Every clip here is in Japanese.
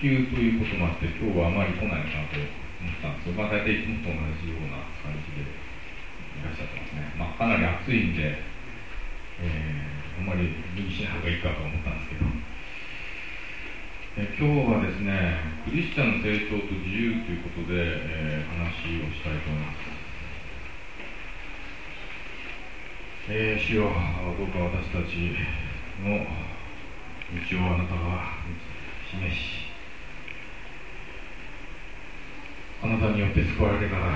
えーまあ、連休ということもあって、今日はあまり来ないかなと思ったんですけど、まあ、大体いつもと同じような感じでいらっしゃってますね。まあ、かなり暑いんで、えー、あんまり無理しない方がいいかと思ったんですけど、え、今日はですね、クリスチャンの成長と自由ということで、えー、話をしたいと思います。えー、主よどうか私たちの道をあなたが示しあなたによって救われてから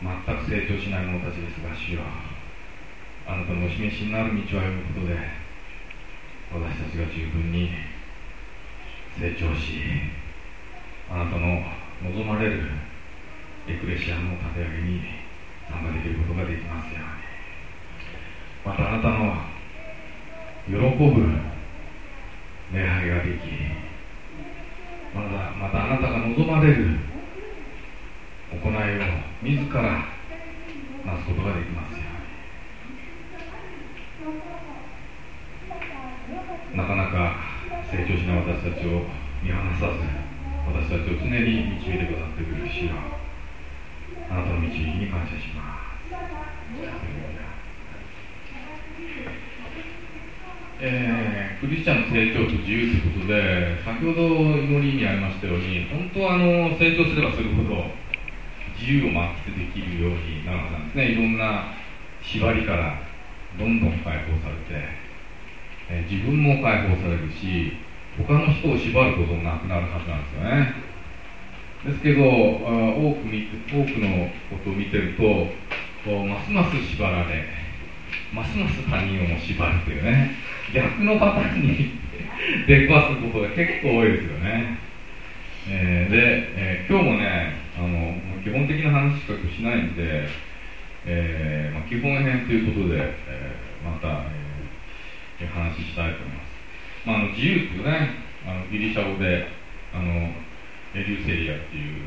全く成長しない者たちですが主よあなたのお示しになる道を歩むことで私たちが十分に成長しあなたの望まれるエクレシアの立て上げに参加できることができますようにまたあなたの喜ぶ礼拝ができまたまたあなたが望まれる行いを自らなすことができますよなかなか成長しない私たちを見放さず私たちを常に導いてくださってくれる主よあなたの導きに感謝しますえー、クリスチャンの成長と自由ということで、先ほど祈りにありましたように、本当はあの成長すればするほど、自由を満喫できるようになるはずなんですね、いろんな縛りからどんどん解放されて、え、自分も解放されるし、他の人を縛ることもなくなるはずなんですよね。ですけど、多く見多くのことを見てると、ますます縛られ、ますます他人をも縛るというね。逆のパターンに 出くわすことが結構多いですよね、えー、で、えー、今日もねあの基本的な話しかしないんで、えーまあ、基本編ということで、えー、また、えー、話したいと思います、まあ、あの自由っていうねあのギリシャ語であのエリューセリアっていう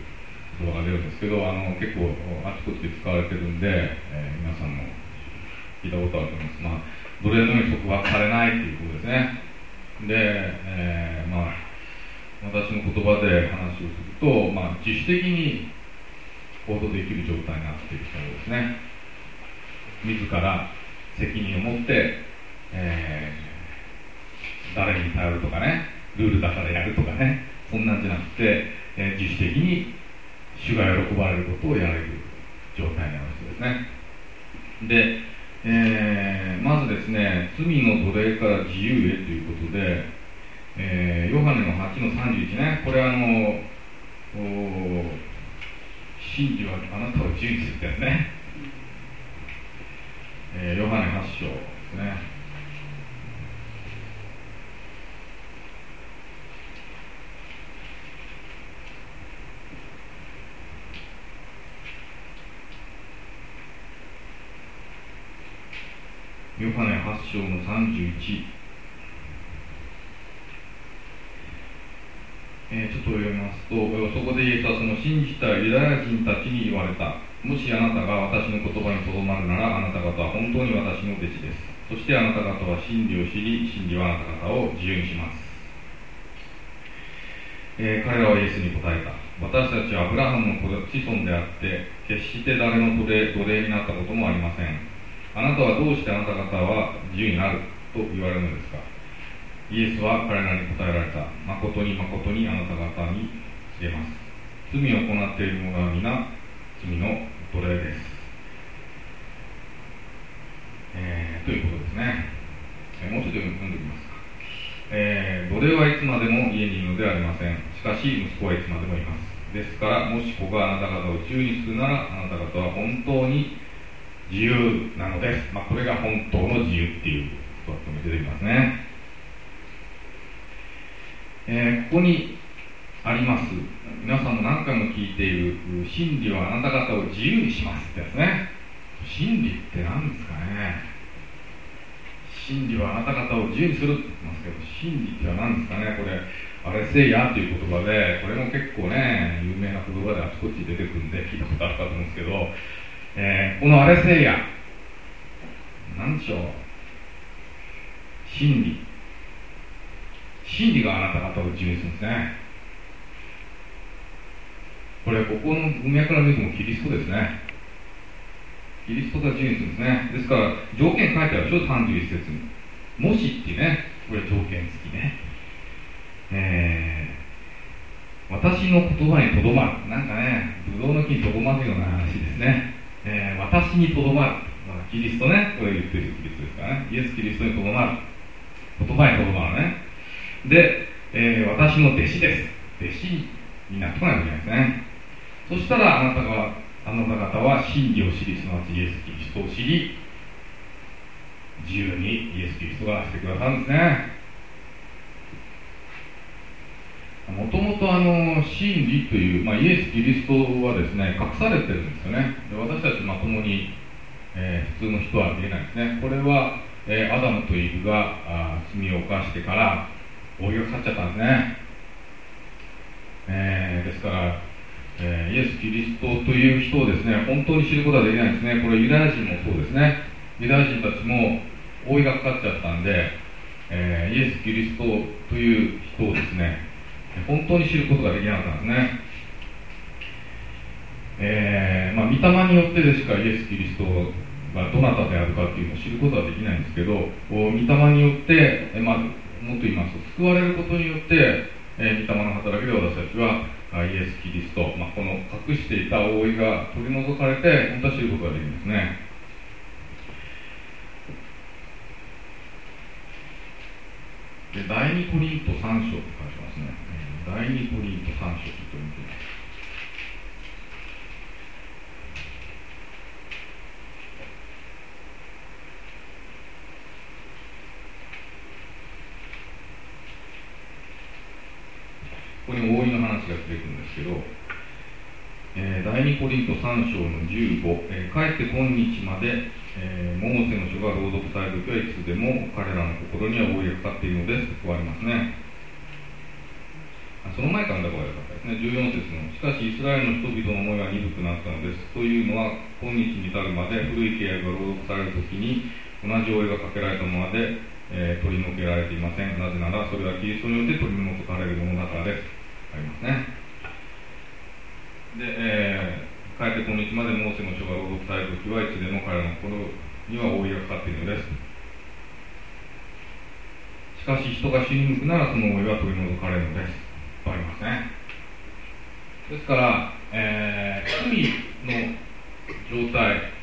動画が出るんですけどあの結構あちこちで使われてるんで、えー、皆さんも聞いたことあると思います。まあ、奴隷のように束縛されないということですね。で、えー、まあ、私の言葉で話をすると、まあ、自主的に行動できる状態になっているそうですね。自ら責任を持って、えー、誰に頼るとかね、ルールだからやるとかね、そんなんじゃなくて、えー、自主的に主が喜ばれることをやれる状態になるそうですね。で、えー、まずですね、罪の奴隷から自由へということで、え、ヨハネの8の31ね、これあの、真理はあなたを自由にするってね、えー、ヨハネ8章ですね。ヨハネ8章の31、えー、ちょっと読みますと、そこでイエスはその信じたユダヤ人たちに言われた。もしあなたが私の言葉にとどまるなら、あなた方は本当に私の弟子です。そしてあなた方は真理を知り、真理はあなた方を自由にします。えー、彼らはイエスに答えた。私たちはアブラハムの子孫であって、決して誰の奴隷になったこともありません。あなたはどうしてあなた方は自由になると言われるのですか？イエスは彼らに答えられた。誠に誠にあなた方に告げます。罪を行っている者は皆罪の奴隷です、えー、ということですね、えー、もうちょっと読んでおきますか、えー、奴隷はいつまでも家にいるのではありません。しかし息子はいつまでもいます。ですからもし子があなた方を自由にするならあなた方は本当に自由なのです、まあ、これが本当の自由っていうことが出てきますね、えー、ここにあります。皆さんも何回も聞いている真理はあなた方を自由にしますってやつね。真理って何ですかね。真理はあなた方を自由にするって言ってますけど真理っては何ですかね。これあれせいやという言葉でこれも結構ね有名な言葉であちこち出てくるんで聞いたことあるかと思うんですけどえー、このアレセイヤ、なんでしょう、真理、真理があなた方を自由にするんですね。これここの文脈の水もキリストですね。キリストが自由にするんですね。ですから条件書いてあるでしょ？31節に。もしっていうねこれ条件付きね。えー、私の言葉にとどまる。なんかねブドウの木にとどまるような話ですね、えー、私にとどまる、まあ、キリストね。これ言ってるキリストですからね。イエス・キリストにとどまる。言葉にとどまるね。で、えー、私の弟子です。弟子になってこないといけないですねそしたらあなたがあなた方は真理を知りすなわちイエス・キリストを知り自由にイエス・キリストがしてくださるんですね。もともと真理という、まあ、イエス・キリストはですね隠されてるんですよね。で私たちまともに、えー、普通の人は見えないですね。これは、えー、アダムとイブがあ罪を犯してから覆いがかっちゃったんですね、えー、ですからえー、イエス・キリストという人をですね本当に知ることはできないんですね。これユダヤ人もそうですね。ユダヤ人たちも覆いがかかっちゃったんで、えー、イエス・キリストという人をですね本当に知ることができなかったんですね。えー、まあ、御霊によってでしかイエス・キリストがどなたであるかっていうのを知ることはできないんですけど御霊によって、えまあ、もっと言いますと救われることによって、え御霊の働きで私たちはイエス・キリスト、まあ、この隠していた覆いが取り除かれて本当は知ることができるんですね。で第二コリント3章と書いてますね。第二コリント3章と読みますここに大いの話が出てくるんですけど、えー、第2コリント3章の15、えー、かえって今日まで、えー、モーセの書が朗読される時はいつでも彼らの心には覆いがかかっているのですとありますね。その前からだからよかったですね。14節の、しかしイスラエルの人々の思いは鈍くなったのです。というのは、今日に至るまで古い契約が朗読される時に同じ覆いがかけられたままで、え、取り除けられていません。なぜなら、それはキリストによって取り除かれるものだからです。ありますね。で、えー、帰って今日までモーセの書が朗読されるときはいつでも彼の心には覆いがかかっているのです。しかし人が死に向くならその覆いは取り除かれるのです。とありますね。ですから、えー、罪の状態、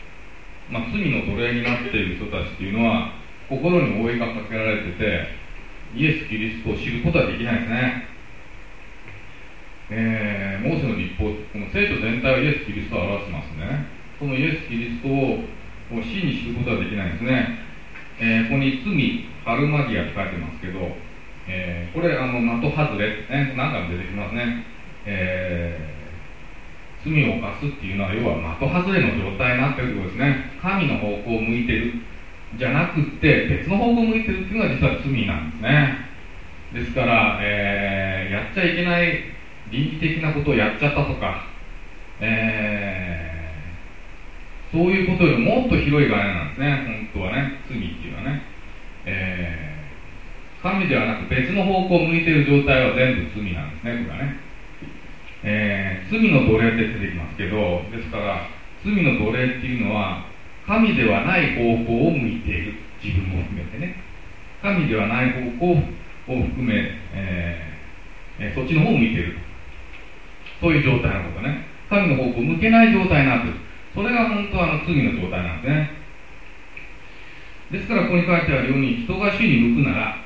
まあ、罪の奴隷になっている人たちっていうのは心に覆いがかけられててイエス・キリストを知ることはできないですね。えー、モーセの立法、この聖書全体はイエス・キリストを表しますね。そのイエス・キリストを真に知ることはできないんですね。えー、ここに罪、ハルマギアって書いてますけど、えー、これ、あの、的外れってね、何回も出てきますね。えー、罪を犯すっていうのは、要は的外れの状態になってるってことですね。神の方向を向いてる。じゃなくて、別の方向を向いてるっていうのが実は罪なんですね。ですから、えー、やっちゃいけない倫理的なことをやっちゃったとか、えー、そういうことよりもっと広い概念なんですね、本当はね、罪っていうのはね。えー、神ではなく別の方向を向いている状態は全部罪なんですね、これはね。えー、罪の奴隷って出てきますけど、ですから、罪の奴隷っていうのは、神ではない方向を向いている、自分も含めてね。神ではない方向を含め、えー、そっちの方を向いているそういう状態のことね。神の方向を向けない状態になってる。それが本当はあの罪の状態なんですね。ですからここに書いてあるように、人が主に向くなら、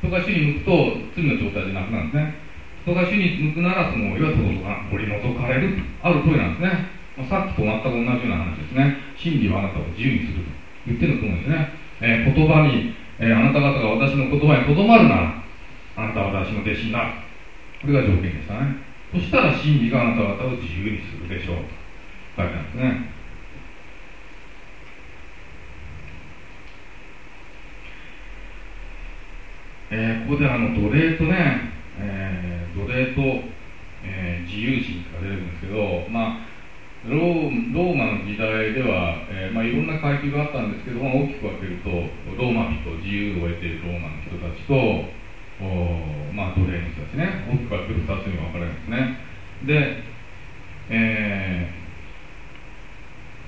人が主に向くと罪の状態じゃなくなるんですね。人が主に向くならそのいわゆることが取り除かれるある通りなんですね。まあ、さっきと全く同じような話ですね。真理はあなたを自由にすると言ってると思うんですね。えー、言葉に、えー、あなた方が私の言葉にとどまるなら、あなたは私の弟子になる。これが条件でしたね。そしたら真理があなた方を自由にするでしょうと書いてあるんですね。えー、ここであの奴隷とね、えー、奴隷と、えー、自由人が出てるんですけど、まあ、ローローマの時代では、えーまあ、いろんな階級があったんですけど、まあ、大きく分けるとローマ人自由を得ているローマの人たちと、おまあ、奴隷の人たちね。大きく分ける2つに分かれるんですね。で、え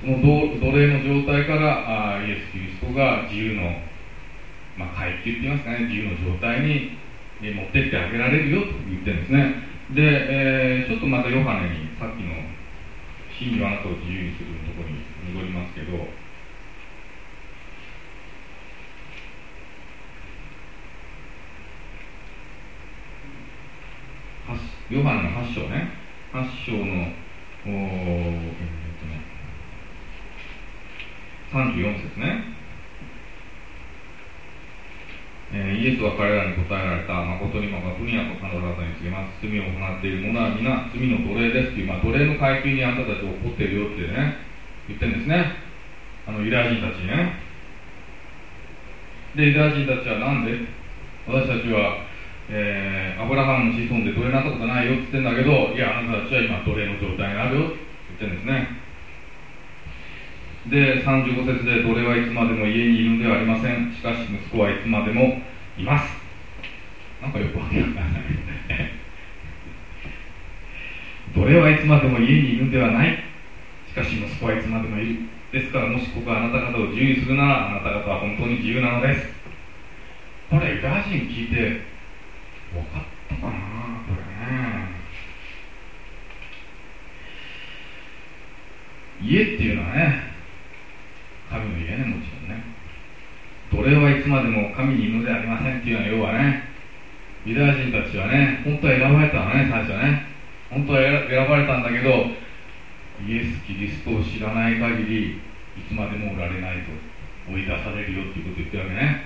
ー、その奴隷の状態からあイエス・キリストが自由の、まあ、階級って言いますかね。自由の状態に持ってってあげられるよと言ってるんですね。で、えー、ちょっとまたヨハネにさっきの真理はあなたを自由にするところに戻りますけどヨハネの8章ね。8章のお、えーとね、34節ね、えー、イエスは彼らに答えられた。誠に誠にあと彼らに告げます。罪を行っている者は皆罪の奴隷ですという、まあ、奴隷の階級にあんたたちを怒っているよってね言ってるんですね。あのユダヤ人たちにね。でユダヤ人たちはなんで？私たちはえー、アブラハムの子孫で奴隷になったことないよって言ってんだけどいやあなたたちは今奴隷の状態にあるよって言ってるんですね。で35節で奴隷はいつまでも家にいるんではありません。しかし息子はいつまでもいます。なんかよくわかんない 奴隷はいつまでも家にいるんではない。しかし息子はいつまでもいる。ですからもしここがあなた方を自由にするならあなた方は本当に自由なのです。これユダヤ人聞いて分かった。かなこれね家っていうのはね神の家ねもちろんね。奴隷はいつまでも神にいるのでありませんっていうのは要はね。ユダヤ人たちはね本当は選ばれたのね最初ね。本当は選ばれたんだけどイエス・キリストを知らない限りいつまでもおられないと追い出されるよっていうことを言ってるわけね。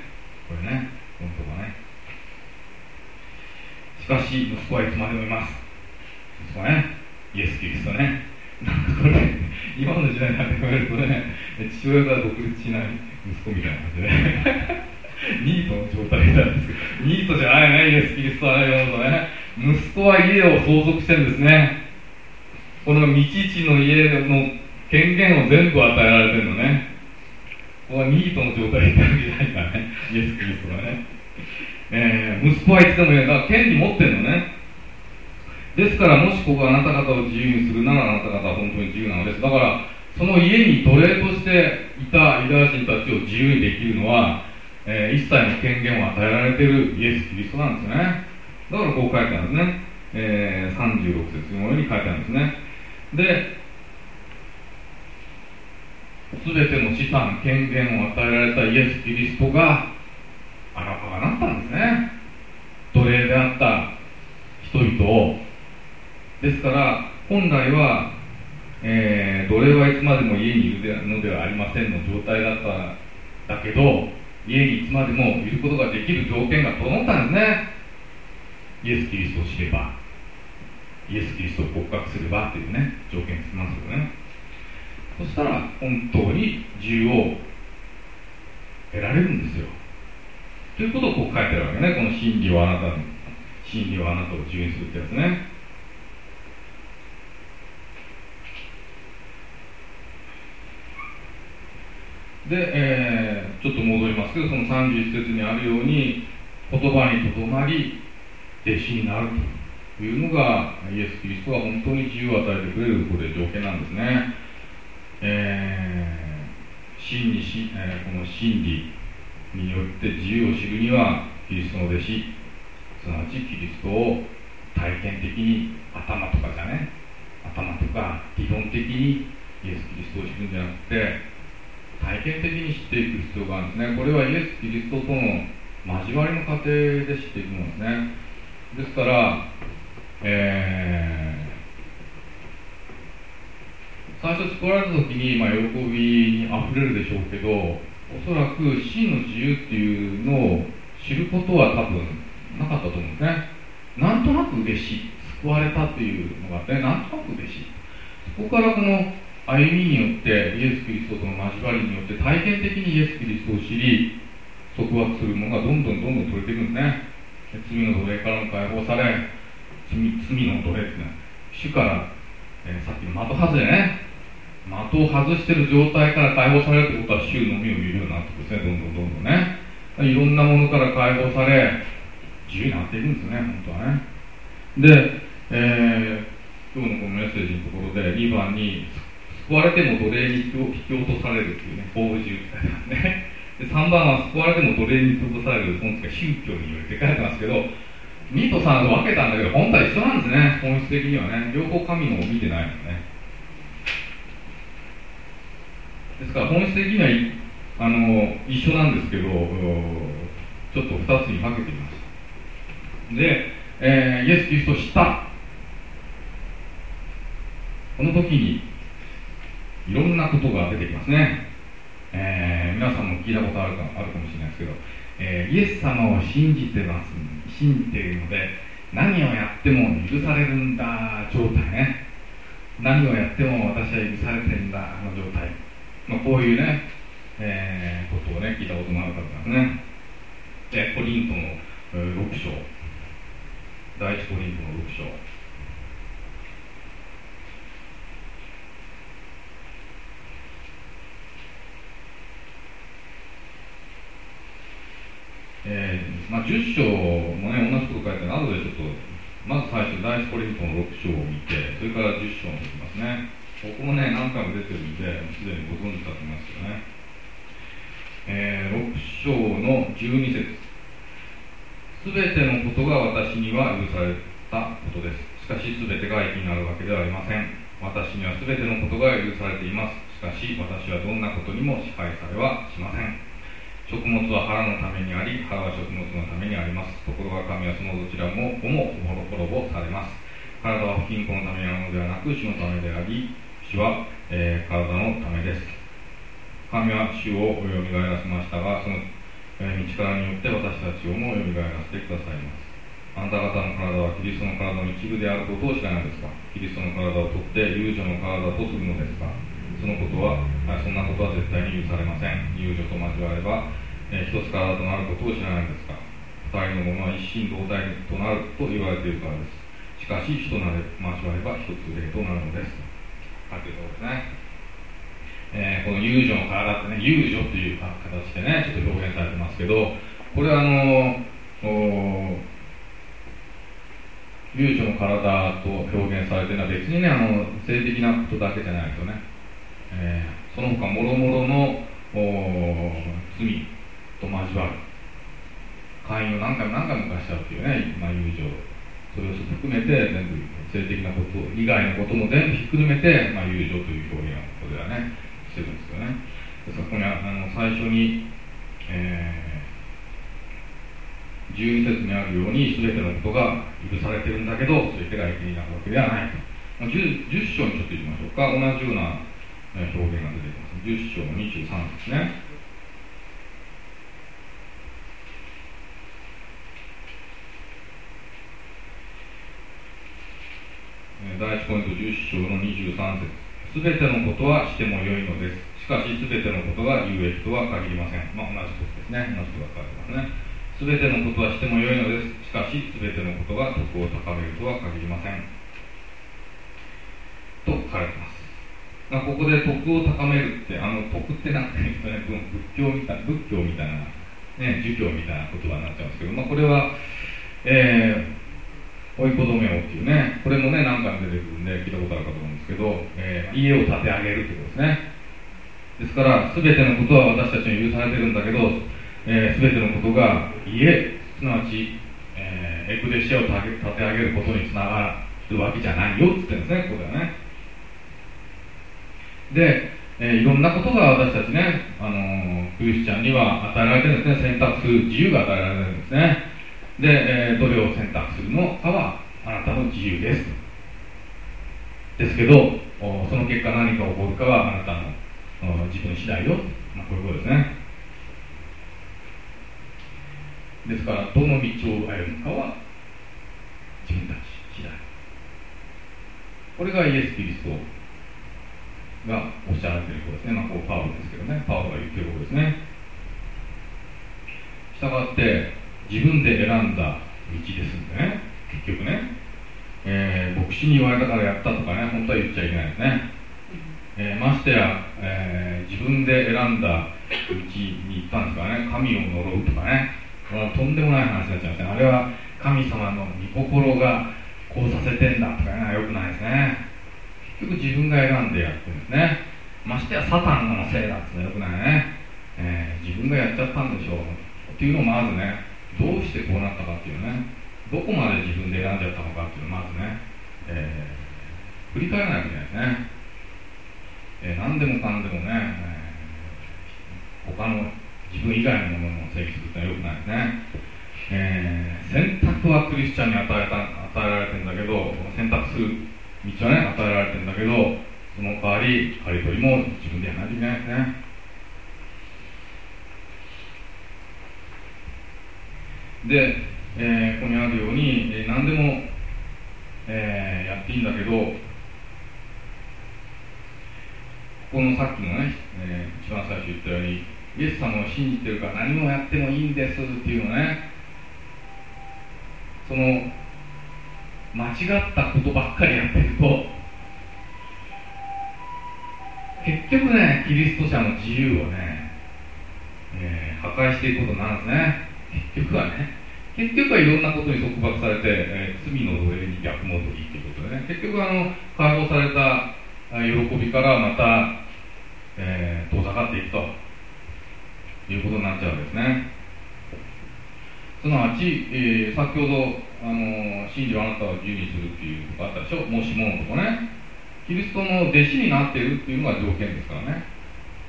これね本当はね。しかし息子はいつまでもいます。息子ね。イエス・キリストね。なんかこれ今の時代に当てはめるとね父親から独立しない息子みたいな感じで。ね ニートの状態なんですけど。ニートじゃないねイエス・キリストはねとね。息子は家を相続してるんですね。この未知の家の権限を全部与えられてるのね。ここはニートの状態になるんじゃないかね。イエス・キリストがね。えー、息子はいつでもいい。だから権利持ってるのね。ですからもしここがあなた方を自由にするならあなた方は本当に自由なのです。だからその家に奴隷としていたユダヤ人たちを自由にできるのは、えー、一切の権限を与えられているイエス・キリストなんですね。だからこう書いてあるんですね、えー、36節のように書いてあるんですね。で全ての資産、権限を与えられたイエス・キリストがあらかがなったんですね。奴隷であった人々を。ですから本来は、えー、奴隷はいつまでも家にいるのではありませんの状態だっただけど家にいつまでもいることができる条件が整ったんですね。イエス・キリストを知ればイエス・キリストを告白すればというね条件つきますよね。そしたら本当に自由を得られるんですよ。ということをこう書いてあるわけね。この真理はあなたの真理はあなたを自由にするってやつね。で、えー、ちょっと戻りますけどその31節にあるように言葉にとどまり弟子になるというのがイエス・キリストが本当に自由を与えてくれるこれ条件なんですね、えー、真にし、えー、この真理。によって自由を知るにはキリストの弟子すなわちキリストを体験的に頭とかじゃね頭とか理論的にイエス・キリストを知るんじゃなくて体験的に知っていく必要があるんですね。これはイエス・キリストとの交わりの過程で知っていくものですね。ですからえー、最初作られた時に、まあ、喜びにあふれるでしょうけどおそらく真の自由っていうのを知ることは多分なかったと思うんですね。なんとなく嬉しい救われたっていうのがあってなんとなく嬉しいそこからこの歩みによってイエス・キリストとの交わりによって体験的にイエス・キリストを知り束縛するものがどんどんどんどん取れていくんですね。罪の奴隷からも解放され罪罪の奴隷っていうのは主から、えー、さっきの的外れね。的を外してる状態から解放されるってことは主のみを見るようになってくるんですね。どんどんどんどんね。いろんなものから解放され自由になっていくんですね本当はね。で、えー、今日のこのメッセージのところで2番に救われても奴隷に引き落とされるっていうね法事って書いてますね。で3番は救われても奴隷に引き落とされる本が宗教によるって書いてますけど2と3と分けたんだけど本当は一緒なんですね。本質的にはね。両方神のを見てないのね。ですから本質的にはあの一緒なんですけどちょっと2つに分けてみました。で、えー、イエス・キリストを知った。この時にいろんなことが出てきますね、えー、皆さんも聞いたことあるかあるかもしれないですけど、えー、イエス様を信じてます信じているので何をやっても許されるんだ状態ね。何をやっても私は許されてるんだあの状態。まあ、こういうね、えー、ことをね、聞いたこともある方ですね。で、コリントの、えー、6章。第一コリントの6章。えーまあ、10章もね、同じこと書いてあるので、ちょっと、まず最初、第一コリントの6章を見て、それから10章に行きますね。ここもね、何回も出てるんで、すでにご存知だと思いますよね。えー、6章の12節すべてのことが私には許されたことです。しかし、すべてが益になるわけではありません。私にはすべてのことが許されています。しかし、私はどんなことにも支配されはしません。食物は腹のためにあり、腹は食物のためにあります。ところが神はそのどちらもをも滅ぼされます。体は不均衡のためにあるのではなく、主のためであり、主は、えー、体のためです。神は主をよみがえらせましたが、その、えー、道からによって私たちをもよみがえらせてくださいます。あなた方の体はキリストの体の一部であることを知らないですか？キリストの体を取って友女の体とするのですか？そのことは、そんなことは絶対に許されません。友女と交われば、えー、一つ体となることを知らないんですか？二人のものは一心同体となると言われているからです。しかし、主となれ交われば一つ霊となるのです。かというころですね。えー、この遊女の体ってね、遊女という形でね、ちょっと表現されてますけど、これはあの、遊女の体と表現されてるのは別にね、あの性的なことだけじゃないですよね。えー、その他もろもろの罪と交わる。会員を何回も何回も犯しちゃうっていうね、まあ、友情。それを含めて全部性的なこと以外のことも全部ひっくるめて、まあ、友情という表現をここではねしてるんですよね。ですからここにあの最初に、えー、12節にあるように全てのことが許されてるんだけど全てが益になるわけではないと、まあ、10, 10章にちょっといきましょうか。同じような表現が出てきます。10章23節ね第1ポイント10章の23節すべてのことはしてもよいのです。しかし、すべてのことが有益とは限りません。まあ、同じことですね。同じことが書いてますね。すべてのことはしてもよいのです。しかし、すべてのことが徳を高めるとは限りません。と書かれてます。まあ、ここで徳を高めるって、あの、徳ってなんか言うとね、仏教みたいな、仏教みたいな、ね、儒教みたいな言葉になっちゃうんですけど、まあ、これは、えー、追い子止めをっていうね、これもね、何回も出てくるんで、聞いたことあるかと思うんですけど、えー、家を建て上げるということですね。ですから、すべてのことは私たちに許されてるんだけど、す、えー、べ、てのことが家、すなわち、えー、エクレシアを建て上げることにつながるわけじゃないよって言ってるんですね、ここではね。で、えー、いろんなことが私たちね、あのー、クリスチャンには与えられてるんですね、選択する自由が与えられてるんですね。で、えー、どれを選択するのかはあなたの自由です。ですけどその結果何が起こるかはあなたの自分次第よ、まあ、こういうことですね。ですからどの道を歩むかは自分たち次第。これがイエス・キリストがおっしゃられていることですね、まあ、こうパウロですけどね。パウロが言っていることですね。したがって自分で選んだ道ですんでね。結局ね、えー、牧師に言われたからやったとかね。本当は言っちゃいけないですね、えー、ましてや、えー、自分で選んだ道に行ったんですからね。神を呪うとかね。とんでもない話になっちゃいますね。あれは神様の御心がこうさせてんだとかいうのはよくないですね。結局自分が選んでやってるんですね。ましてやサタンのせいだってよくないね、えー、自分がやっちゃったんでしょう。っていうのをまずねどうしてこうなったかっていうねどこまで自分で選んじゃったのかっていうのをまずね、えー、振り返らないといけないですね、えー、何でもかんでもね、えー、他の自分以外のものの性質ってのはよくないですね、えー、選択はクリスチャンに与えた与えられてんだけど選択する道はね与えられてんだけどその代わり刈り取りも自分でやらないといけないですね。で、えー、ここにあるように、えー、何でも、えー、やっていいんだけどここのさっきのね、えー、一番最初言ったようにイエス様を信じてるから何もやってもいいんですっていうのねその間違ったことばっかりやってると結局ねキリスト者の自由をね、えー、破壊していくことになるんですね。結局はね結局はいろんなことに束縛されて、えー、罪の奴隷に逆戻りということでね結局あの解放された喜びからまた、えー、遠ざかっていくと。いうことになっちゃうんですね。すなわち、えー、先ほどあの真理をあなたは自由にするっていうとこあったでしょ？もしものとこね。キリストの弟子になっているっていうのが条件ですからね、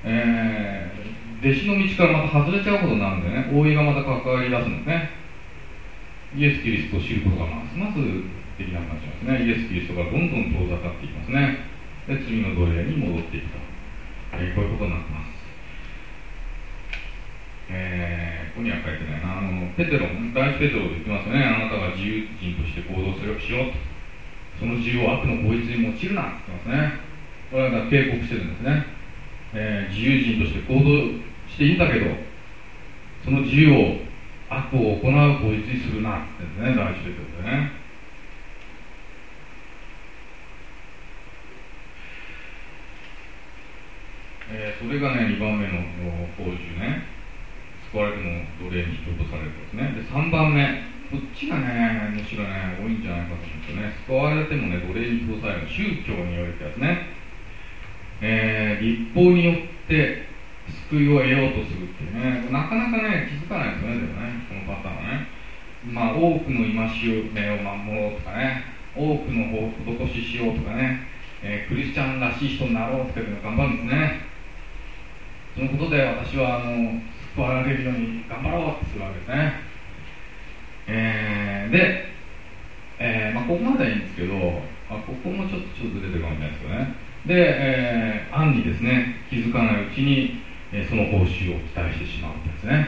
えー、弟子の道からまた外れちゃうことになるんでね。大いがまた関わり出すんですね。イエス・キリストを知ることがますますできなくなっちゃいますねイエス・キリストがどんどん遠ざかっていきますねで罪の奴隷に戻っていくと、えー、こういうことになってますえー、ここには書いてないなあのペテロ第一ペテロで言ってますよねあなたが自由人として行動するしようとその自由を悪の法律に用いるなって言ってますねこれは警告してるんですね、えー、自由人として行動していいんだけどその自由を悪を行う法律にするなって言うんですね第一ペテロでね。えー、それがね2番目の報酬ね。救われても奴隷に引き落とされるんですね。で3番目。こっちがねむしろね多いんじゃないかと思ってね。救われてもね奴隷に引き落とされる宗教によるってやつね、えー、立法によって救いを得ようとするっていうね。なかなかね気づかないですよね。でもねこのパターンはね。まあ多くの戒めを守ろうとかね。多くの施ししようとかね、えー、クリスチャンらしい人になろうっていうの頑張るんですね。そのことで私はあの救われるように頑張ろうってするわけですね、えー、で、えーまあ、ここまではいいんですけどまあここもちょっとちょっと出てるかもしれないですけどね。で、えー、暗にですね気づかないうちに、えー、その報酬を期待してしまうってですね。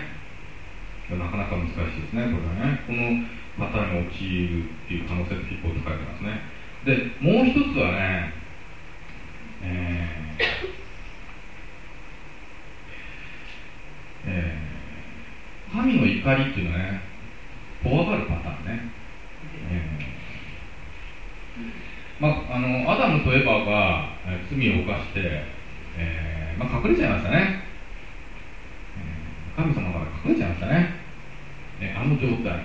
なかなか難しいですねこれはね。このパターンに陥るっていう可能性って結構高いますね。でもう一つはね、えーえー、神の怒りっていうのはね怖がるパターンね、えー、まあ、あのアダムとエバが、えー、罪を犯して、えーまあ、隠れちゃいましたね、神様から隠れちゃいましたね、えー、あの状態。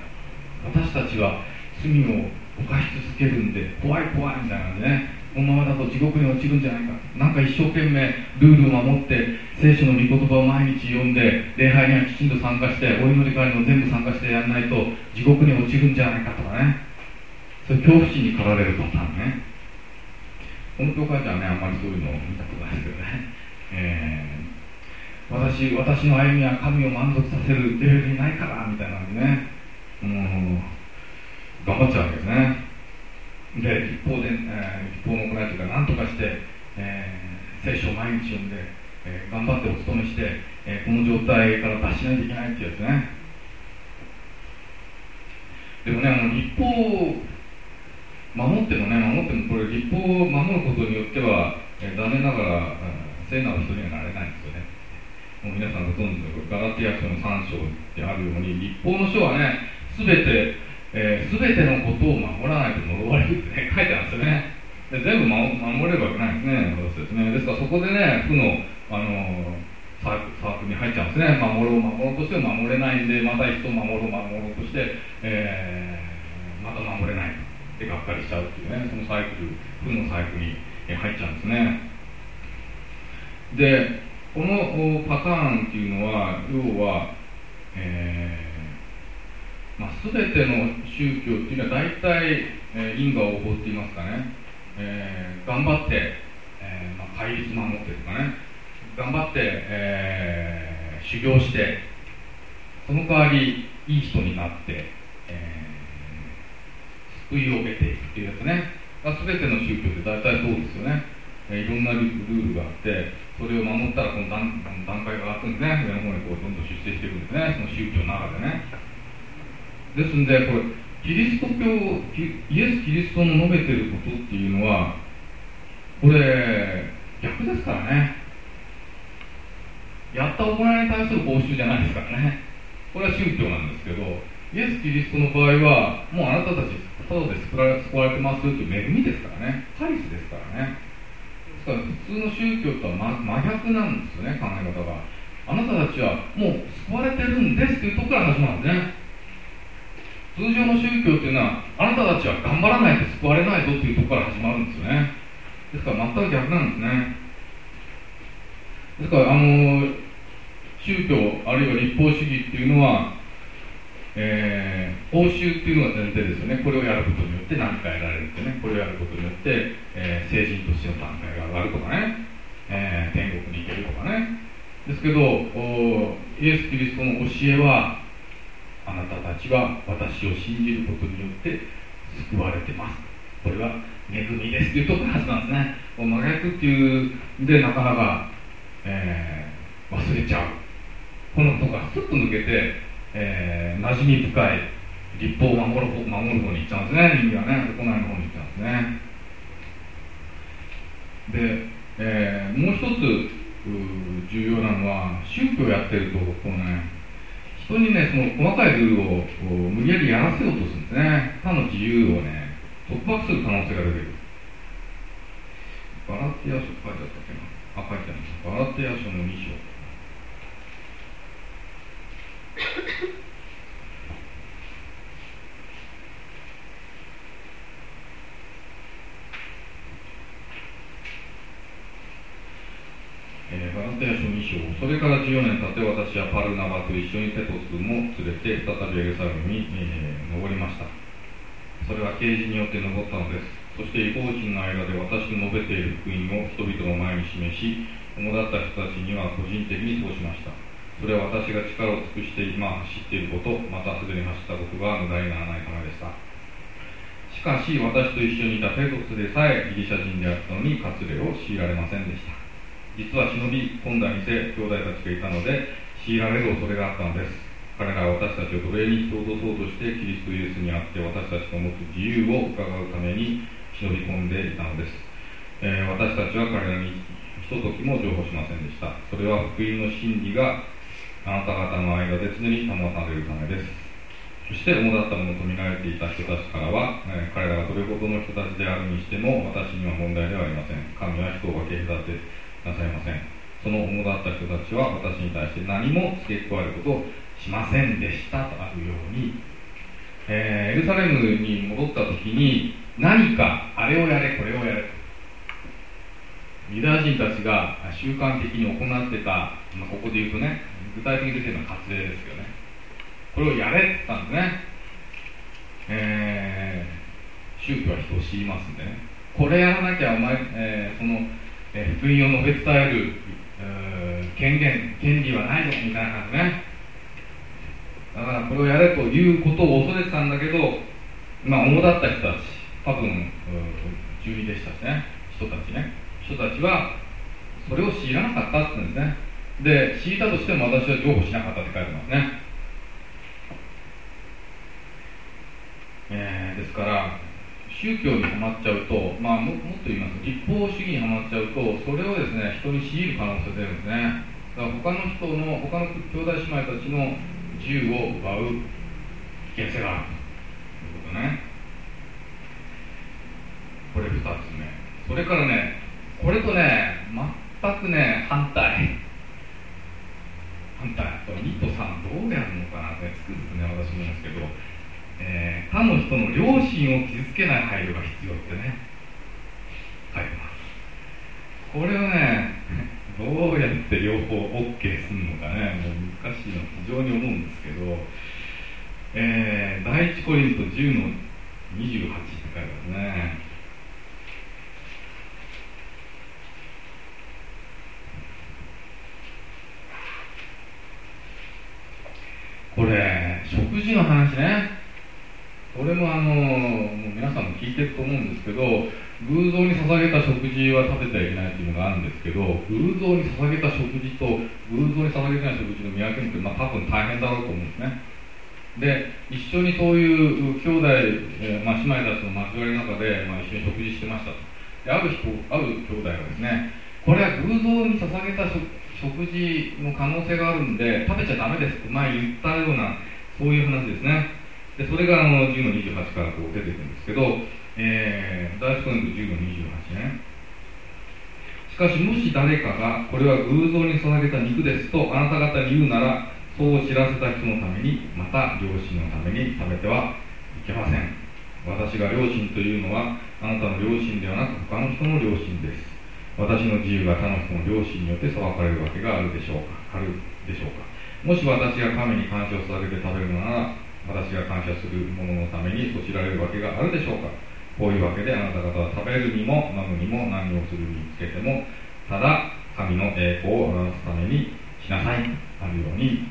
私たちは罪を犯し続けるんで怖い怖いみたいなんでね。このままだと地獄に落ちるんじゃないか。なんか一生懸命ルールを守って聖書の御言葉を毎日読んで礼拝にはきちんと参加してお祈り会にも全部参加してやらないと地獄に落ちるんじゃないかとかね。そういう恐怖心に駆られるパターンね。この教会じゃねあんまりそういうのを見たことないですけどね、えー、私私の歩みは神を満足させるレベルにないからみたいなんでね。うん頑張っちゃうわけですね。で立法で、えー、立法の行いというか何とかして、えー、聖書を毎日読んで、えー、頑張ってお勤めして、え、この状態から脱しないといけないっていうやつねでもねあの立法を守ってもね守ってもこれ立法を守ることによっては、えー、残念ながら、聖なる人にはなれないんですよねもう皆さんご存知のガラティア書のであるように立法の書はね全てえー、全てのことを守らないと呪われるってね、書いてあるんですよね。で全部守れるわけないですね、私ですね。ですからそこでね、負の、あのー、サークルに入っちゃうんですね守ろう守ろうとしても守れないんでまた人を守ろう守ろうとして、えー、また守れないでがっかりしちゃうっていうねそのサイクル負のサイクルに入っちゃうんですねでこのパターンっていうのは要は、えーまあ、全ての宗教っていうのは大体、えー、因果応報って言いますかね、えー、頑張って、えーまあ、戒律守ってとかね頑張って、えー、修行してその代わりいい人になって、えー、救いを受けていくっていうやつね、まあ、全ての宗教って大体そうですよね、えー、いろんなルールがあってそれを守ったらこの段段階が上がってるんですね上の方にこうどんどん出世していくんですねその宗教の中でねですんでこれキリスト教イエス・キリストの述べてることっていうのはこれですからね。やった行いに対する報酬じゃないですからね。これは宗教なんですけどイエス・キリストの場合はもうあなたたちただで救われ救われてますよという恵みですからね。カリスですからね。ですから普通の宗教とは真逆なんですよね考え方が。あなたたちはもう救われてるんですというところから始まるんですね。通常の宗教っていうのはあなたたちは頑張らないと救われないぞというところから始まるんですよね。ですから全く逆なんですね。ですからあの宗教あるいは立法主義っていうのは、えー、報酬っていうのが前提ですよね。これをやることによって何か得られるってね。これをやることによって、えー、成人としての段階が上がるとかね、えー、天国に行けるとかね。ですけどイエス・キリストの教えはあなたたちは私を信じることによって救われてます。これは恵みですっていうところが始まるんですね。真逆っていうでなかなか、えー、忘れちゃう。このとこがスッと抜けて、えー、馴染み深い立法を守る守る方に行っちゃうんですね。人間はね。行いの方に行っちゃうんですね。で、えー、もう一つ重要なのは宗教をやってるとこうね人にねその細かいルールをこう無理やりやらせようとするんですね。他の自由をね束縛する可能性が出てくる。ガラティア書書いてあったっけな。あ書いてあるガラティア書の2章えー、ガラテヤ書2章それから14年経って私はパルナバと一緒にテトスも連れて再びエルサレムに、えー、登りました。それは啓示によって登ったのです。そして違法人の間で私の述べている福音を人々の前に示し主だった人たちには個人的に通しました。それは私が力を尽くして今走っていることまたすでに走ったことが無駄にならないためでした。しかし私と一緒にいたペトスでさえギリシャ人であったのに割礼を強いられませんでした。実は忍び込んだ店兄弟たちがいたので強いられる恐れがあったのです。彼らは私たちを奴隷に引き落とそうとしてキリストイエスにあって私たちの持つ自由を伺うために忍び込んでいたのです、えー、私たちは彼らにひとときも情報しませんでした。それは福音の真理があなた方の間で常に保たれるためです。そして主だったものと見られていた人たちからは、えー、彼らがどれほどの人たちであるにしても私には問題ではありません。神は人を分け隔てなさいません。その主だった人たちは私に対して何も付け加えることをしませんでしたとあるように、えー、エルサレムに戻った時に何かあれをやれこれをやれ。ユダヤ人たちが習慣的に行ってた、まあ、ここで言うとね具体的に出てるのは割礼ですよね。これをやれって言ったんですね。えー、宗教は人を知りますんでね。これやらなきゃお前、えー、その、えー、福音を述べ伝える、えー、権限権利はないぞみたいな感じね。だからこれをやれということを恐れてたんだけどまあ主だった人たち。多分中二でしたしね。人たちね。人たちはそれを知らなかったって言うんですね。で敷いたとしても私は譲歩しなかったって書いてますね、えー、ですから宗教にはまっちゃうと、まあ、ももっと言います。立法主義にはまっちゃうとそれをですね人に強いる可能性が出るんですね。だから他の人の他の兄弟姉妹たちの自由を奪う。危険性がある。ということねこれ2つ目それからねこれとね全くね反対。反対。2と3どうやるのかなってつくづくね私思うんですけど、えー、他の人の良心を傷つけない配慮が必要ってね。書いてます。これをねどうやって両方 OK するのかね。もう難しいの非常に思うんですけど、えー、第一コリント10の28って書いてますね。これ食事の話ね。これもあのもう皆さんも聞いてると思うんですけど偶像に捧げた食事は食べてはいけないっていうのがあるんですけど偶像に捧げた食事と偶像に捧げてない食事の見分けるって、まあ、多分大変だろうと思うんですね。で一緒にそういう兄弟、えまあ、姉妹たちの交わりの中で、まあ、一緒に食事してましたと。である人ある兄弟がですねこれは偶像に捧げた食食事の可能性があるんで食べちゃダメですって前言ったようなそういう話ですね。でそれがあの10の28からこう出てくるんですけど、えー、第1コリント10の28ね。しかしもし誰かがこれは偶像に捧げた肉ですとあなた方に言うならそう知らせた人のためにまた両親のために食べてはいけません。私が両親というのはあなたの両親ではなく他の人の両親です。私の自由が他の人の両親によって裁かれるわけがあるでしょうか？あるでしょうか？もし私が神に感謝をされて食べるなら私が感謝する者のためにそちられるわけがあるでしょうか？こういうわけであなた方は食べるにも飲むにも何をするにつけてもただ神の栄光を表すためにしなさい。あるように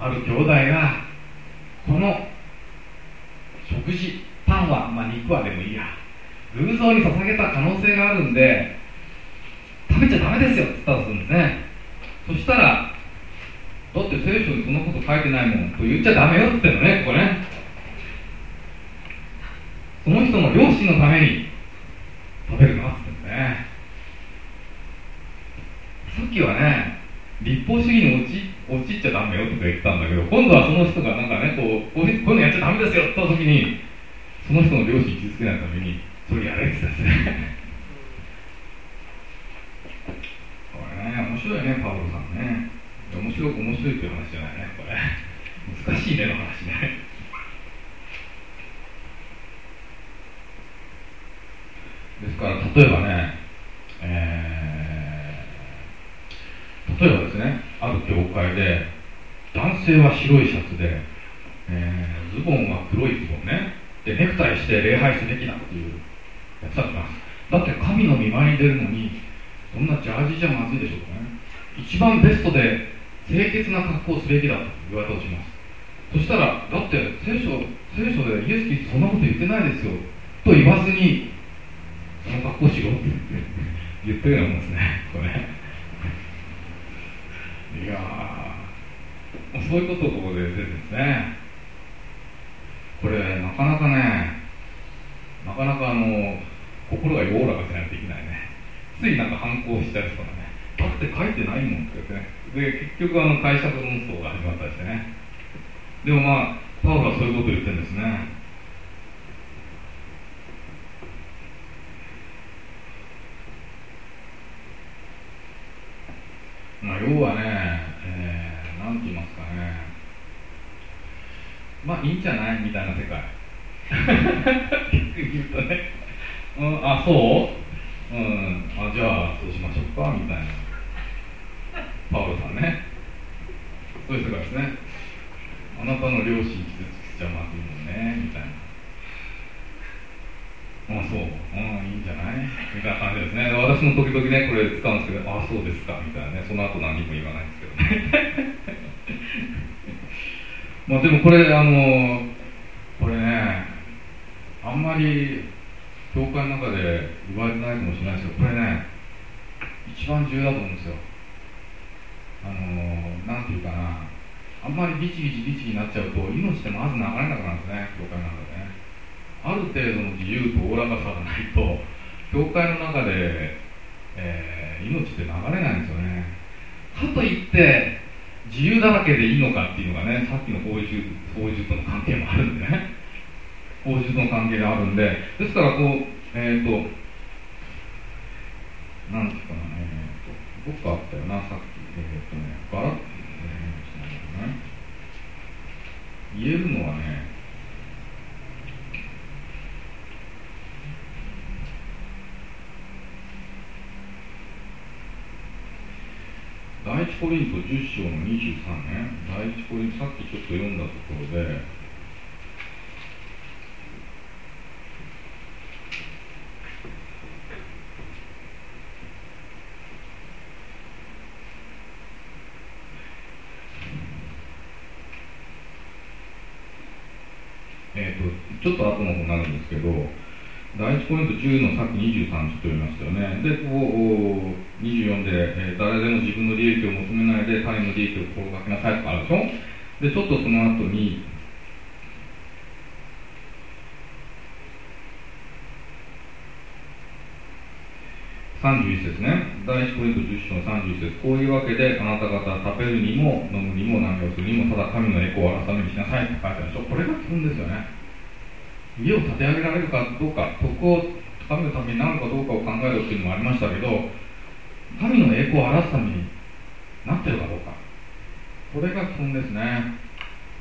ある兄弟がこの食事パンは、まあ、肉はでもいいや。偶像に捧げた可能性があるんで食べちゃダメですよって言ったとするんですね。そしたらだって聖書にそんなこと書いてないもんと言っちゃダメよって言ってのねここね。その人の両親のために食べるなってね。さっきはね立法主義に陥陥っちゃダメよとか言ったんだけど今度はその人がなんかねこうこういうのやっちゃダメですよって言った時にその人の両親傷つけないためにそれやれって言ったんですねこれね面白いねパウロさんね面白く面白いという話じゃないねこれ。難しいねの話ね。ですから例えばね、えー例えばですねある教会で男性は白いシャツで、えー、ズボンは黒いズボンね。でネクタイして礼拝すべきだっていうやつがいます。だって神の見舞いに出るのにそんなジャージじゃまずいでしょうかね。一番ベストで清潔な格好をすべきだと言われたとします。そしたらだって聖書聖書でイエス・キリストそんなこと言ってないですよ。と言わずにその格好しろって言ってるようなもんですね。これ。いやそういうことをここで出てですね。これなかなかねなかなかあの心がおおらかじゃないとできないね。ついなんか反抗しちゃうとかね。だって書いてないもんって言ってね。で結局あの解釈論争が始まったりしてね。でもまあパウロはそういうことを言ってるんですね。まあ、要はね、えー、なんて言いますかね、まあいいんじゃないみたいな世界。結局言うとね、うん、あ、そう？うん、あ、じゃあそうしましょうか、みたいな。パウロさんね。そういう世界ですね。あなたの両親傷つけちゃまずいもんね、みたいな。あそう、うん、いいんじゃない？みたいな感じですね。私も時々ね、これ使うんですけど、ああそうですか、みたいなね、その後何も言わないんですけどね。まあでもこれ、あの、これね、あんまり教会の中で言われてないかもしれないですけど、これね、一番重要だと思うんですよ。あの、なんていうかな、あんまビチビチビチになっちゃうと、命ってまず流れなくなるんですね、教会の中でね。ある程度の自由とおおらかさがないと 教会の中で、えー、命って流れないんですよね。かといって自由だらけでいいのかっていうのがねさっきの法術法術との関係もあるんでね。法術の関係があるんで。ですからこうえっ、ー、となんですかね、えーと、どっかあったよなさっきえっ、ー、とねガラッ、えー、言えるのはね第一コリント10章の23ね。第一コリントさっきちょっと読んだところでえーと、ちょっと後の方になるんですけど第一コリント10のさっき23ちょっと読みましたよねでこう24で、えー、誰でも自分の利益を求めないで他人の利益を心がけなさいとかあるでしょでちょっとその後に31節ね。第一コリント10章の31節こういうわけで、あなた方は食べるにも飲むにも何をするにも、ただ神の栄光を改めにしなさいって書いてあるでしょ。これが基本ですよね。家を建て上げられるかどうか、徳を神のためになるかどうかを考えるっていうのもありましたけど、神の栄光を表すためになってるかどうか。これが基本ですね。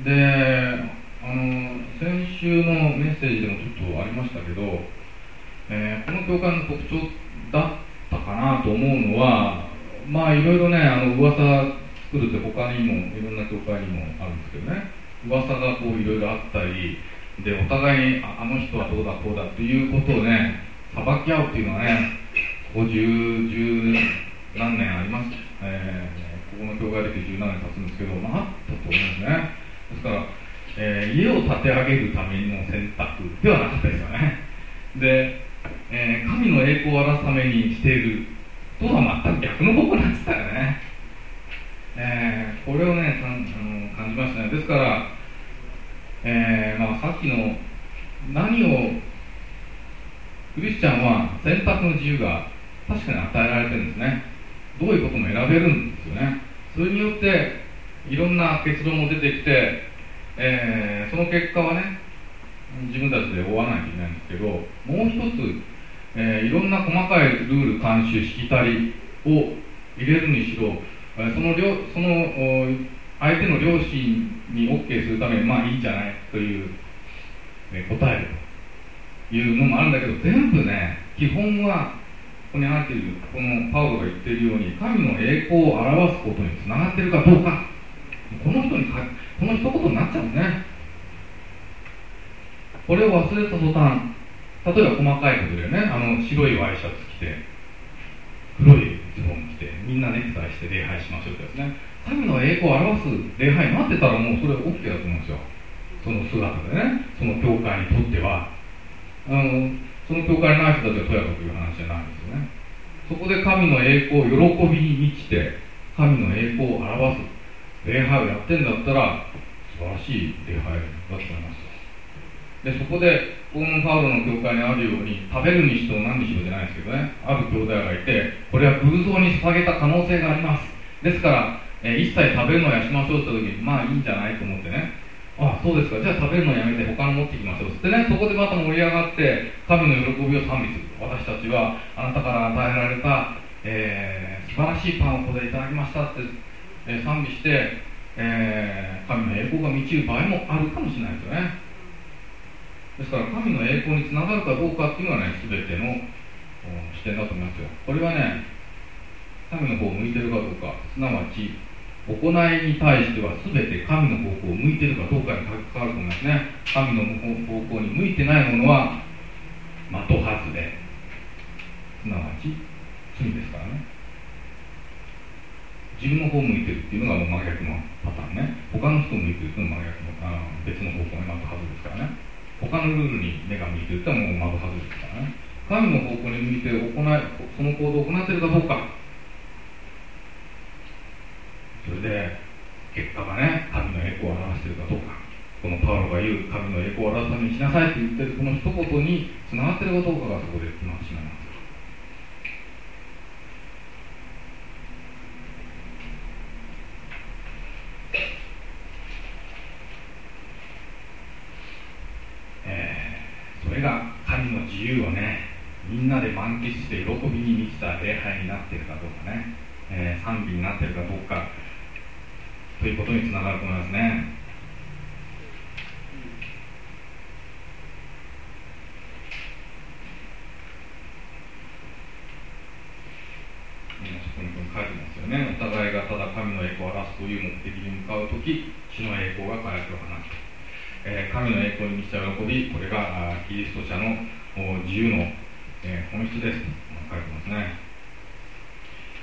で、あの、先週のメッセージでもちょっとありましたけど、えー、この教会の特徴だったかなと思うのは、まあいろいろね、あの噂作るって他にもいろんな教会にもあるんですけどね、噂がこういろいろあったり、で、お互いにあの人はどうだこうだということをね、裁き合うっていうのはね、ここ十、十何年あります？えー、ここの教会歴十何年経つんですけど、まああったと思うんですね。ですから、えー、家を建て上げるための選択ではなかったですよね。で、えー、神の栄光を表すためにしているとは全く逆の方向なんですからね、えー、これをねあの感じましたねですから、えーまあ、さっきの何をクリスチャンは選択の自由が確かに与えられてるんですねどういうことも選べるんですよねそれによっていろんな結論も出てきて、えー、その結果はね自分たちで追わないといけないんですけどもう一つえー、いろんな細かいル種しきたりを入れるにしろ、そのその相手の両親に OK するためにまあいいんじゃないという、答えるというのもあるんだけど全部ね基本はここにあっているこのパウロが言っているように神の栄光を表すことにつながっているかどうかこの人にかこの一言になっちゃうんですねこれを忘れた途端例えば細かいことでねあの白いワイシャツ着て黒いズボン着てみんなネクタイして礼拝しましょうってですね神の栄光を表す礼拝になってたらもうそれ OK だと思うんですよその姿でねその教会にとってはあのその教会のない人たちはとやかくいう話じゃないんですよねそこで神の栄光喜びに満ちて神の栄光を表す礼拝をやってんだったら素晴らしい礼拝だと思います。でそこでこのパウロの教会にあるように食べるにしろ何にしろじゃないですけどね。ある兄弟がいてこれは偶像に捧げた可能性があります。ですから、え、一切食べるのをやしましょうって時にまあいいんじゃないと思ってね。ああそうですか。じゃあ食べるのやめて他の持ってきましょうってね。そこでまた盛り上がって神の喜びを賛美する。私たちはあなたから与えられた、えー、素晴らしいパンをここでいただきましたって、えー、賛美して、えー、神の栄光が満ちる場合もあるかもしれないですよね。ですから神の栄光につながるかどうかっていうのはね全ての視点だと思いますよ。これはね神の方を向いてるかどうかすなわち行いに対しては全て神の方向を向いてるかどうかに関わると思いますね。神の方向に向いてないものは的外れ。すなわち罪ですからね。自分の方向いてるっていうのが真逆のパターンね。他の人向いてるっていうのは真逆のあ別の方向の的外れですからね他のルールに目が向いてるってもう窓外れですからね。神の方向に向いて行いその行動を行っているかどうか。それで結果がね神の栄光を表しているかどうか。このパウロが言う神の栄光を表すためにしなさいって言ってるこの一言につながっているかどうかがそこで決まってしまいんなで満喫して喜びに満ちた礼拝になっているかどうかね、えー、賛美になっているかどうかということにつながると思いますね。書いてますよね。お互いがただ神の栄光を表すという目的に向かうとき、主の栄光が輝きを放つ。えー、神の栄光に満ちた喜び、これがキリスト者の自由のえー、本質ですと書いてますね、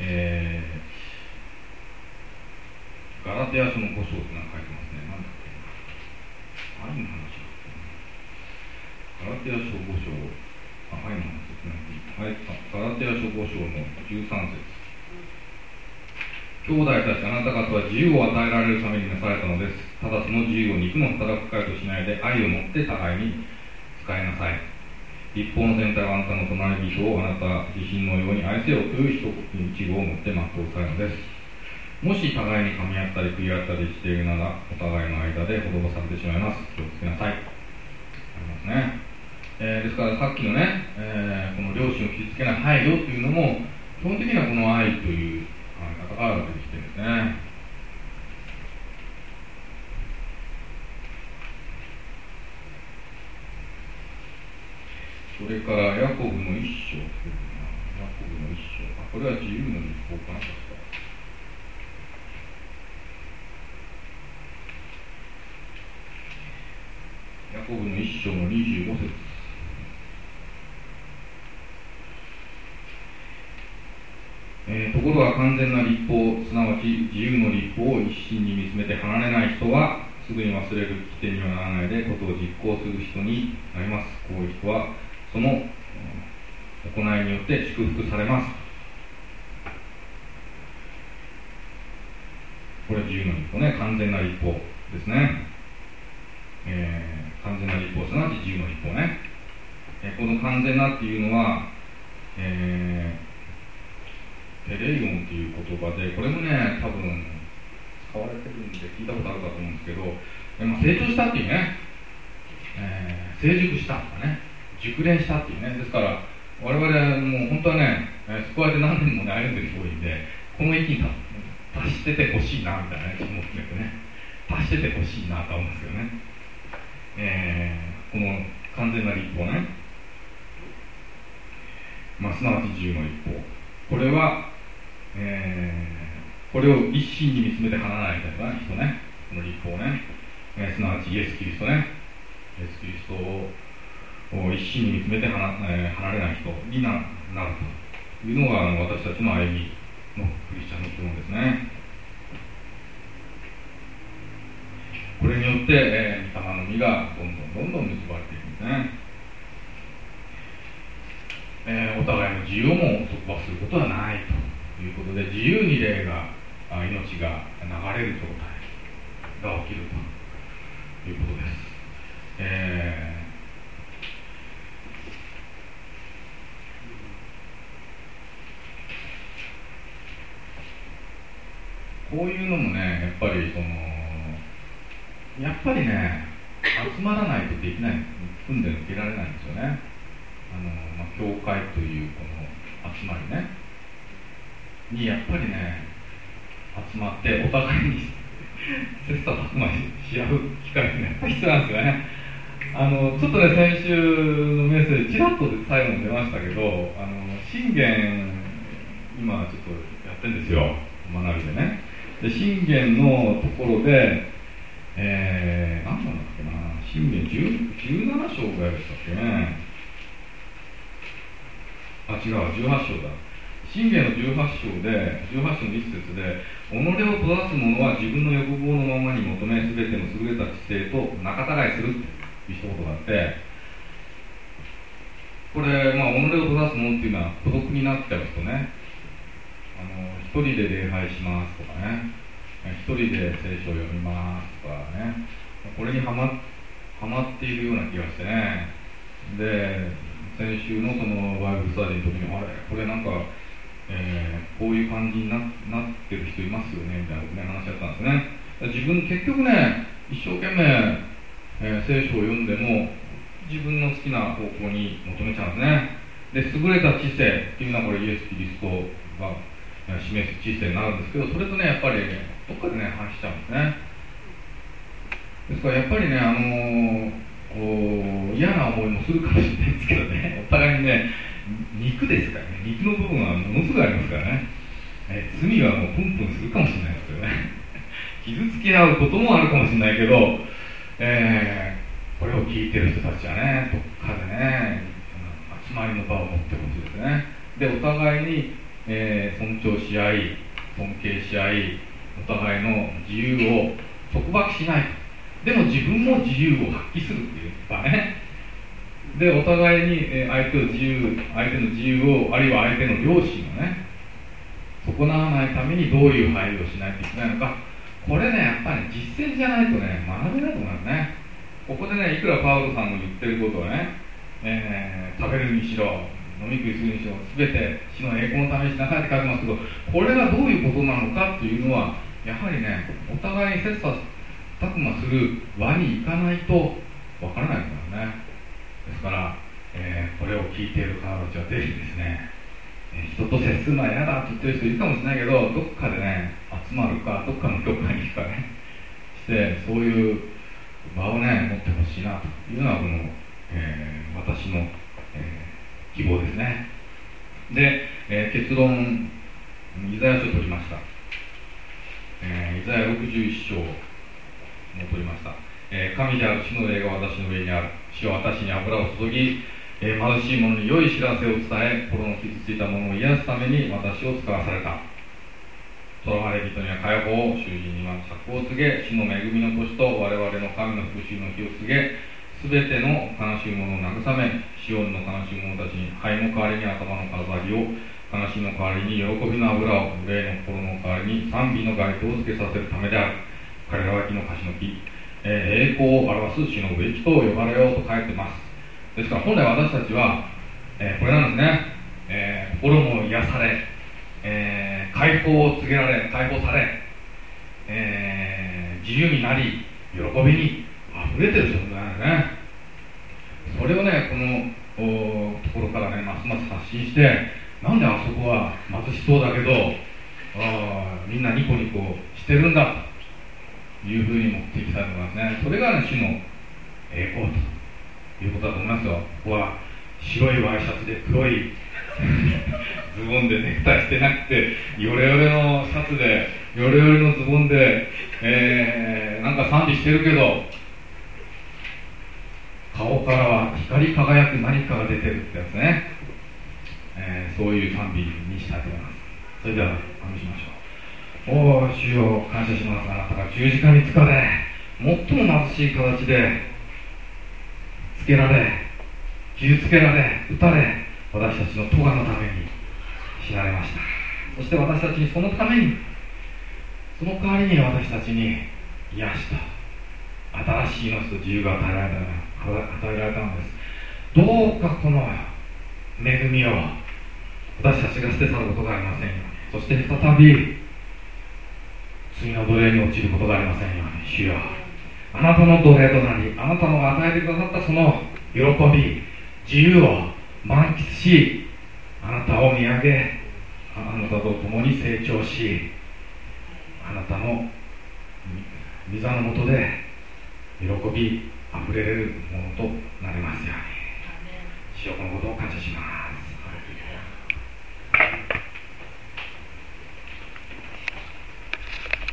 えー、ガラテヤ書の5章って何か書いてますね。何だっけ。愛の話ガラテヤ書5章。あ愛の話ですね。はい、ガラテヤ書5章の13節。兄弟たちあなた方は自由を与えられるために召されたのです。ただその自由を肉の働く会としないで愛を持って互いに使いなさい。一方の全体はあなたの隣人をあなた自身のように愛せよという一一語を持って全うされるのです。もし互いに噛み合ったり食い合ったりしているなら、お互いの間で滅ぼされてしまいます。気をつけなさい。ありますね。えー、ですからさっきのね、えー、この両親を傷つけない配慮というのも、基本的にはこの愛という考え方があるわけですね。それからヤコブの一章ヤコブの一章あこれは自由の立法かなヤコブの一章の25節。えー、ところが完全な立法すなわち自由の立法を一心に見つめて離れない人はすぐに忘れる起点にはならないでことを実行する人になります。こういう人はその行いによって祝福されます。これ自由の立法ね。完全な立法ですね、えー、完全な立法すなわち自由の立法ね、えー、この完全なっていうのは、えーテレイオンっていう言葉でこれもね多分使われてるんで聞いたことあるかと思うんですけど、えまあ、成長したっていうね、えー、成熟したとかね。熟練したっていうね。ですから我々はもう本当はね、えー、そこやって何年もね歩んでる人多いんでこの域に達しててほしいなみたいな気も含めてね達しててほしいなと思うんですけどね、えー、この完全な立法ね、まあ、すなわち自由の立法。これはえー、これを一心に見つめて離らない人ね、この立法ね、えー、すなわちイエス・キリストね、イエス・キリストをを一心に見つめて離,、え、離れない人にななるというのがあの私たちの歩みのクリスチャンの基本ですね。これによって、えー、御霊の実がどんどんどんどん結ばれていくんですね。えー、お互いの自由も束縛することはないと。ということで自由に霊が命が流れる状態が起きるということです、えー、こういうのもねやっぱりそのやっぱりね集まらないとできない組んで抜けられないんですよね。あの、まあ、教会というこの集まりね。にやっぱりね集まってお互いに 切磋琢磨し合う機会がやっぱ必要なんですよね。あのちょっとね先週のメッセージちらっと最後に出ましたけどあの信玄今ちょっとやってるんですよ。学びでね。で信玄のところでえー、何なんだっけな？信玄17章ぐらいでしたっけね？あ違う18章だ。信玄の18章で、18章の一節で、己を閉ざす者は自分の欲望のままに求め、すべての優れた知性と仲違いするっていう一言があって、これ、まあ、己を閉ざす者っていうのは孤独になっちゃう人ね、一人で礼拝しますとかね、一人で聖書を読みますとかね、これにはまはまっているような気がしてね、で、先週のそのバイブルスタディの時に、あれ、これなんか、えー、こういう感じにななってる人いますよねみたいなね話し合ったんですね。自分結局ね一生懸命、えー、聖書を読んでも自分の好きな方向に求めちゃうんですね。で優れた知性っていうのはこれイエス・キリストが示す知性になるんですけどそれとねやっぱり、ね、どっかでね反しちゃうんですね。ですからやっぱりねあのー、こう嫌な思いもするかもしれないんですけどね。お互いにね肉ですからね。肉の部分はものすごいありますからね、え罪はもうプンプンするかもしれないですよね。傷つけ合うこともあるかもしれないけど、えー、これを聞いてる人たちはねどっかでね集まりの場を持ってほしいですね。でお互いに、えー、尊重し合い尊敬し合いお互いの自由を束縛しない。でも自分も自由を発揮するっていうかね。でお互いに相手を自由相手の自由をあるいは相手の良心をね損なわないためにどういう配慮をしないといけないのか。これねやっぱり、ね、実践じゃないとね学べないと思いますね。ここでねいくらパウロさんの言ってることをね、えー、食べるにしろ飲み食いするにしろ全て死の栄光のためにしなさいって書いてますけどこれがどういうことなのかっていうのはやはりねお互いに切磋琢磨する輪に行かないとわからないからね。ですから、えー、これを聞いている方たちはぜひですね人と接するのは嫌だって言ってる人いるかもしれないけどどっかでね集まるかどっかの教会に行くかね。してそういう場をね持ってほしいなというのはこの、えー、私の、えー、希望ですね。で、えー、結論イザヤ書を取りました、えー、イザヤ61章も取りました、えー、神である主の霊が私の上にある。主は私に油を注ぎえー、貧しい者に良い知らせを伝え心の傷ついた者を癒すために私を使わされた。囚われ人には解放を囚人には策を告げ主の恵みの年と我々の神の復讐の日を告げすべての悲しい者を慰めシオンの悲しい者たちに灰の代わりに頭の飾りを悲しみの代わりに喜びの油を霊の心の代わりに賛美の街灯をつけさせるためである彼らは木の樫の木、えー、栄光を表す死の植木と呼ばれようと書いてます。ですから本来私たちは、えー、これなんですね、えー、心も癒され、えー、解放を告げられ解放され、え自由になり喜びにあふれてる存在ね。それをねこのところからねますます発信してなんであそこは貧しそうだけどあみんなニコニコしてるんだというふうに持っていきたいと思いますね。それがね主の栄光ということだと思いますよ。ここは白いワイシャツで黒いズボンでネクタイしてなくてヨレヨレのシャツでヨレヨレのズボンで、えー、なんか賛美してるけど顔からは光り輝く何かが出てるってやつね、えー、そういう賛美にしたいと思います。それではお見しましょう。おお主よ感謝します。あなたが十字架につかれ最も貧しい形でつけられ傷つけられ打たれ私たちの咎のために死なれました。そして私たちにそのためにその代わりに私たちに癒しと新しい命と自由が与えられた。与えられたのですどうかこの恵みを私たちが捨て去ることがありませんようにそして再び罪の奴隷に落ちることがありませんように主よ。あなたの奴隷となりあなたの与えてくださったその喜び自由を満喫しあなたを見上げあなたと共に成長しあなたの御座のもとで喜び溢れるものとなりますように。主よこのことを感謝します。